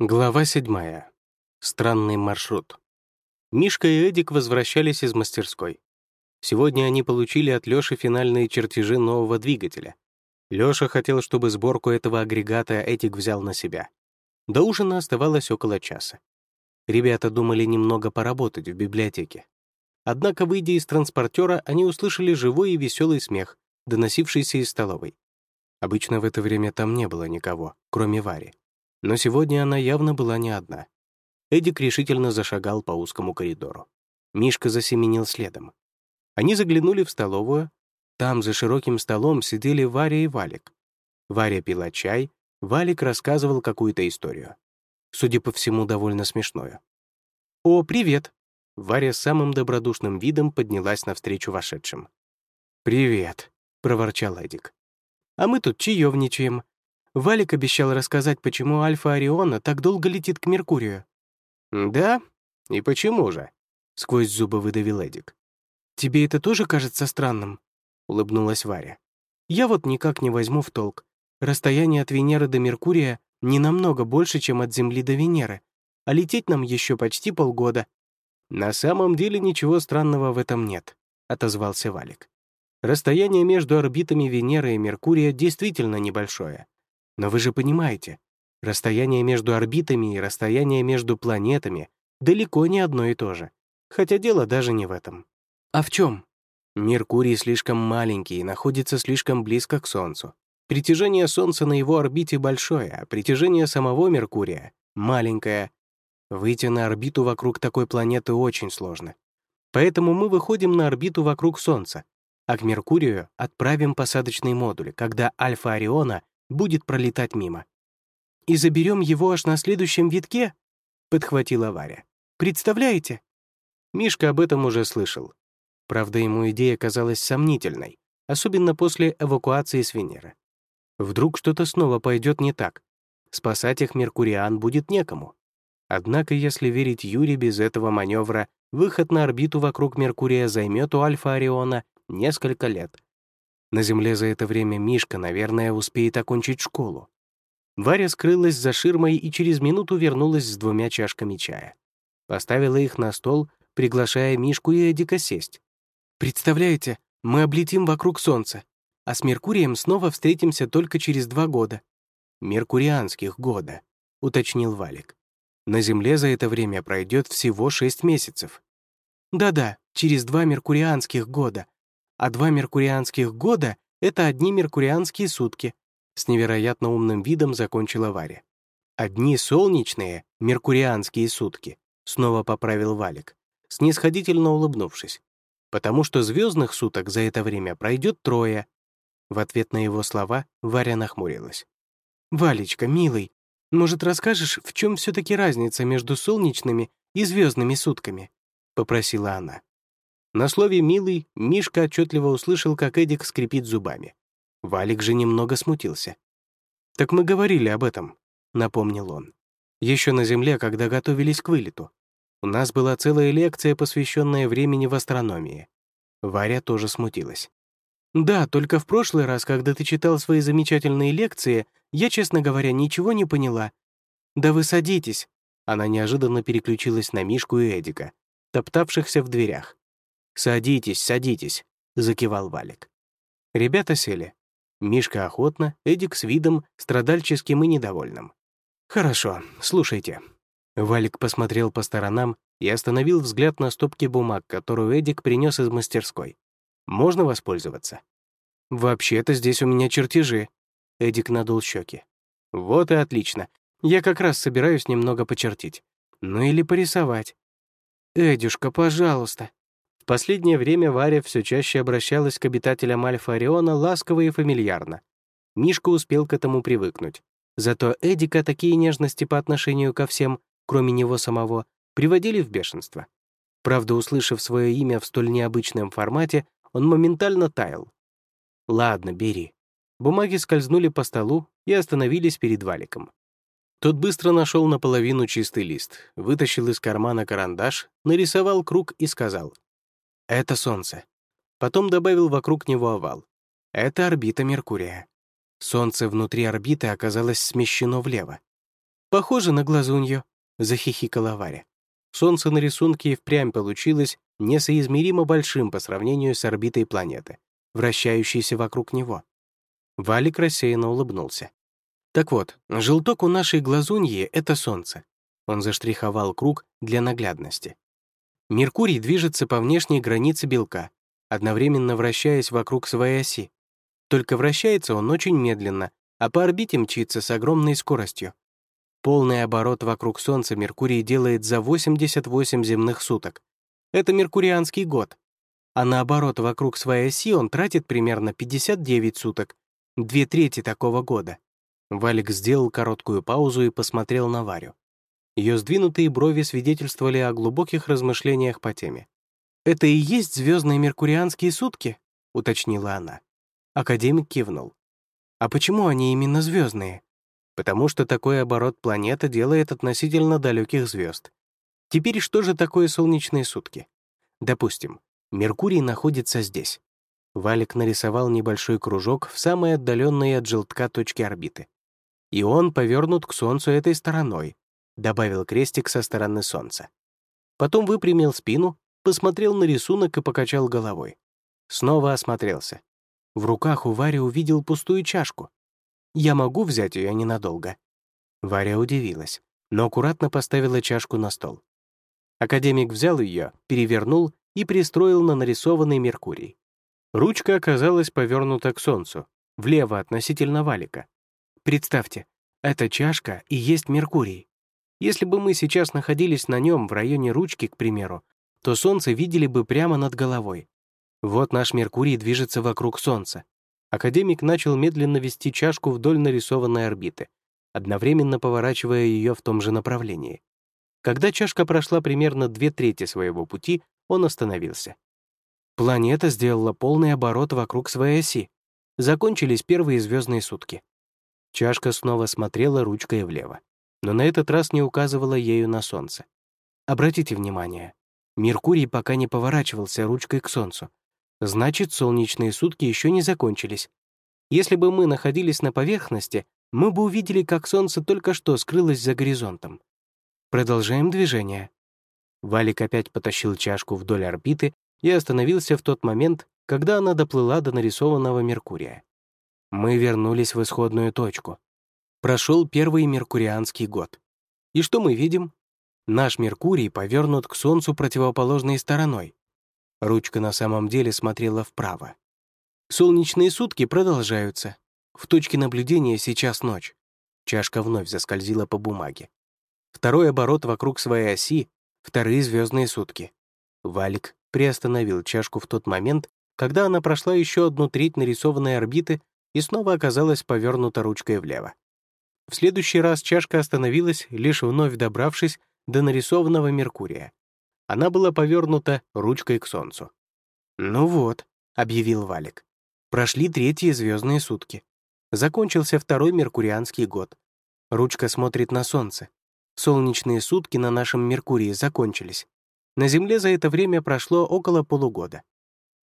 Глава седьмая. Странный маршрут. Мишка и Эдик возвращались из мастерской. Сегодня они получили от Лёши финальные чертежи нового двигателя. Лёша хотел, чтобы сборку этого агрегата Эдик взял на себя. До ужина оставалось около часа. Ребята думали немного поработать в библиотеке. Однако, выйдя из транспортера, они услышали живой и веселый смех, доносившийся из столовой. Обычно в это время там не было никого, кроме Вари. Но сегодня она явно была не одна. Эдик решительно зашагал по узкому коридору. Мишка засеменил следом. Они заглянули в столовую. Там за широким столом сидели Варя и Валик. Варя пила чай, Валик рассказывал какую-то историю. Судя по всему, довольно смешную. «О, привет!» Варя с самым добродушным видом поднялась навстречу вошедшим. «Привет», — проворчал Эдик. «А мы тут чаевничаем. Валик обещал рассказать, почему Альфа Ориона так долго летит к Меркурию». «Да? И почему же?» — сквозь зубы выдавил Эдик. «Тебе это тоже кажется странным?» — улыбнулась Варя. «Я вот никак не возьму в толк. Расстояние от Венеры до Меркурия не намного больше, чем от Земли до Венеры, а лететь нам еще почти полгода». «На самом деле ничего странного в этом нет», — отозвался Валик. «Расстояние между орбитами Венеры и Меркурия действительно небольшое. Но вы же понимаете, расстояние между орбитами и расстояние между планетами далеко не одно и то же. Хотя дело даже не в этом. А в чем? Меркурий слишком маленький и находится слишком близко к Солнцу. Притяжение Солнца на его орбите большое, а притяжение самого Меркурия — маленькое. Выйти на орбиту вокруг такой планеты очень сложно. Поэтому мы выходим на орбиту вокруг Солнца, а к Меркурию отправим посадочный модуль, когда Альфа Ориона будет пролетать мимо. «И заберем его аж на следующем витке?» — подхватила Варя. «Представляете?» Мишка об этом уже слышал. Правда, ему идея казалась сомнительной, особенно после эвакуации с Венеры. Вдруг что-то снова пойдет не так. Спасать их Меркуриан будет некому. Однако, если верить Юре, без этого маневра выход на орбиту вокруг Меркурия займет у Альфа Ориона несколько лет — на Земле за это время Мишка, наверное, успеет окончить школу. Варя скрылась за ширмой и через минуту вернулась с двумя чашками чая. Поставила их на стол, приглашая Мишку и Эдика сесть. «Представляете, мы облетим вокруг Солнца, а с Меркурием снова встретимся только через два года». «Меркурианских года», — уточнил Валик. «На Земле за это время пройдет всего шесть месяцев». «Да-да, через два меркурианских года, а два меркурианских года — это одни меркурианские сутки», с невероятно умным видом закончила Варя. «Одни солнечные, меркурианские сутки», снова поправил Валик, снисходительно улыбнувшись. «Потому что звездных суток за это время пройдет трое». В ответ на его слова Варя нахмурилась. «Валечка, милый, может, расскажешь, в чем все таки разница между солнечными и звездными сутками?» — попросила она. На слове «милый» Мишка отчетливо услышал, как Эдик скрипит зубами. Валик же немного смутился. «Так мы говорили об этом», — напомнил он. Еще на Земле, когда готовились к вылету. У нас была целая лекция, посвященная времени в астрономии. Варя тоже смутилась. «Да, только в прошлый раз, когда ты читал свои замечательные лекции, я, честно говоря, ничего не поняла. Да вы садитесь». Она неожиданно переключилась на Мишку и Эдика, топтавшихся в дверях. «Садитесь, садитесь», — закивал Валик. Ребята сели. Мишка охотно, Эдик с видом страдальческим и недовольным. «Хорошо, слушайте». Валик посмотрел по сторонам и остановил взгляд на стопке бумаг, которую Эдик принес из мастерской. «Можно воспользоваться?» «Вообще-то здесь у меня чертежи». Эдик надул щеки. «Вот и отлично. Я как раз собираюсь немного почертить. Ну или порисовать». «Эдюшка, пожалуйста», последнее время Варя все чаще обращалась к обитателям Альфа Ориона ласково и фамильярно. Мишка успел к этому привыкнуть. Зато Эдика такие нежности по отношению ко всем, кроме него самого, приводили в бешенство. Правда, услышав свое имя в столь необычном формате, он моментально таял. «Ладно, бери». Бумаги скользнули по столу и остановились перед валиком. Тот быстро нашел наполовину чистый лист, вытащил из кармана карандаш, нарисовал круг и сказал это Солнце. Потом добавил вокруг него овал. Это орбита Меркурия. Солнце внутри орбиты оказалось смещено влево. «Похоже на глазунью», — захихикала Варя. Солнце на рисунке и впрямь получилось несоизмеримо большим по сравнению с орбитой планеты, вращающейся вокруг него. Валик рассеянно улыбнулся. Так вот, желток у нашей глазуньи — это Солнце. Он заштриховал круг для наглядности. Меркурий движется по внешней границе белка, одновременно вращаясь вокруг своей оси. Только вращается он очень медленно, а по орбите мчится с огромной скоростью. Полный оборот вокруг Солнца Меркурий делает за 88 земных суток. Это меркурианский год. А наоборот, вокруг своей оси он тратит примерно 59 суток, две трети такого года. Валик сделал короткую паузу и посмотрел на Варю. Ее сдвинутые брови свидетельствовали о глубоких размышлениях по теме. «Это и есть звездные меркурианские сутки?» — уточнила она. Академик кивнул. «А почему они именно звездные?» потому что такой оборот планета делает относительно далеких звезд. Теперь что же такое солнечные сутки? Допустим, Меркурий находится здесь. Валик нарисовал небольшой кружок в самой отдаленной от желтка точке орбиты. И он повернут к Солнцу этой стороной, добавил крестик со стороны Солнца. Потом выпрямил спину, посмотрел на рисунок и покачал головой. Снова осмотрелся. В руках у Вари увидел пустую чашку. Я могу взять ее ненадолго». Варя удивилась, но аккуратно поставила чашку на стол. Академик взял ее, перевернул и пристроил на нарисованный Меркурий. Ручка оказалась повернута к Солнцу, влево относительно валика. Представьте, эта чашка и есть Меркурий. Если бы мы сейчас находились на нем в районе ручки, к примеру, то Солнце видели бы прямо над головой. Вот наш Меркурий движется вокруг Солнца, Академик начал медленно вести чашку вдоль нарисованной орбиты, одновременно поворачивая ее в том же направлении. Когда чашка прошла примерно две трети своего пути, он остановился. Планета сделала полный оборот вокруг своей оси. Закончились первые звездные сутки. Чашка снова смотрела ручкой влево, но на этот раз не указывала ею на Солнце. Обратите внимание, Меркурий пока не поворачивался ручкой к Солнцу, Значит, солнечные сутки еще не закончились. Если бы мы находились на поверхности, мы бы увидели, как солнце только что скрылось за горизонтом. Продолжаем движение. Валик опять потащил чашку вдоль орбиты и остановился в тот момент, когда она доплыла до нарисованного Меркурия. Мы вернулись в исходную точку. Прошел первый меркурианский год. И что мы видим? Наш Меркурий повернут к Солнцу противоположной стороной, Ручка на самом деле смотрела вправо. Солнечные сутки продолжаются. В точке наблюдения сейчас ночь. Чашка вновь заскользила по бумаге. Второй оборот вокруг своей оси, вторые звездные сутки. Валик приостановил чашку в тот момент, когда она прошла еще одну треть нарисованной орбиты и снова оказалась повернута ручкой влево. В следующий раз чашка остановилась, лишь вновь добравшись до нарисованного Меркурия. Она была повернута ручкой к солнцу. «Ну вот», — объявил Валик. Прошли третьи звездные сутки. Закончился второй меркурианский год. Ручка смотрит на солнце. Солнечные сутки на нашем Меркурии закончились. На Земле за это время прошло около полугода.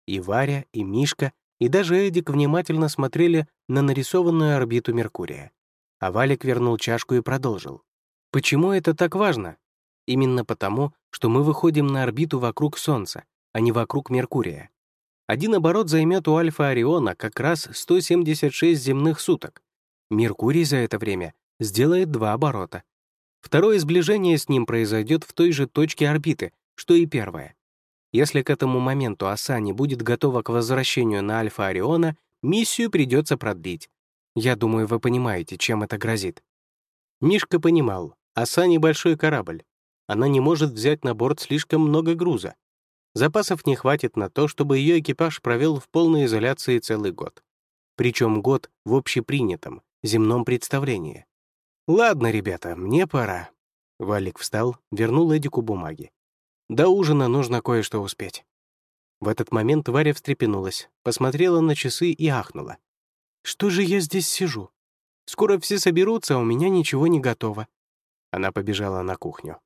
И Варя, и Мишка, и даже Эдик внимательно смотрели на нарисованную орбиту Меркурия. А Валик вернул чашку и продолжил. Почему это так важно? Именно потому, что мы выходим на орбиту вокруг Солнца, а не вокруг Меркурия. Один оборот займет у Альфа Ориона как раз 176 земных суток. Меркурий за это время сделает два оборота. Второе сближение с ним произойдет в той же точке орбиты, что и первое. Если к этому моменту оса не будет готова к возвращению на Альфа Ориона, миссию придется продлить. Я думаю, вы понимаете, чем это грозит. Мишка понимал, оса — небольшой корабль, она не может взять на борт слишком много груза. Запасов не хватит на то, чтобы ее экипаж провел в полной изоляции целый год. Причем год в общепринятом, земном представлении. «Ладно, ребята, мне пора». Валик встал, вернул Эдику бумаги. «До ужина нужно кое-что успеть». В этот момент Варя встрепенулась, посмотрела на часы и ахнула. «Что же я здесь сижу? Скоро все соберутся, а у меня ничего не готово». Она побежала на кухню.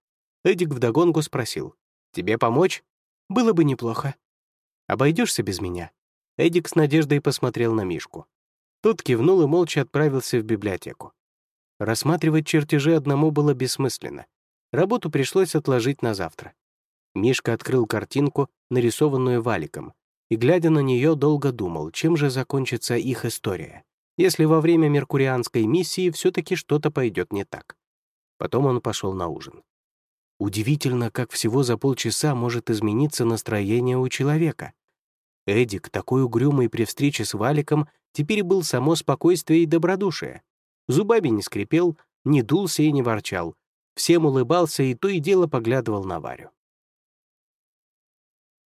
Эдик вдогонку спросил. «Тебе помочь?» «Было бы неплохо». «Обойдешься без меня?» Эдик с надеждой посмотрел на Мишку. Тот кивнул и молча отправился в библиотеку. Рассматривать чертежи одному было бессмысленно. Работу пришлось отложить на завтра. Мишка открыл картинку, нарисованную валиком, и, глядя на нее, долго думал, чем же закончится их история, если во время меркурианской миссии все-таки что-то пойдет не так. Потом он пошел на ужин. Удивительно, как всего за полчаса может измениться настроение у человека. Эдик, такой угрюмый при встрече с Валиком, теперь был само спокойствие и добродушие. Зубами не скрипел, не дулся и не ворчал, всем улыбался и то и дело поглядывал на Варю.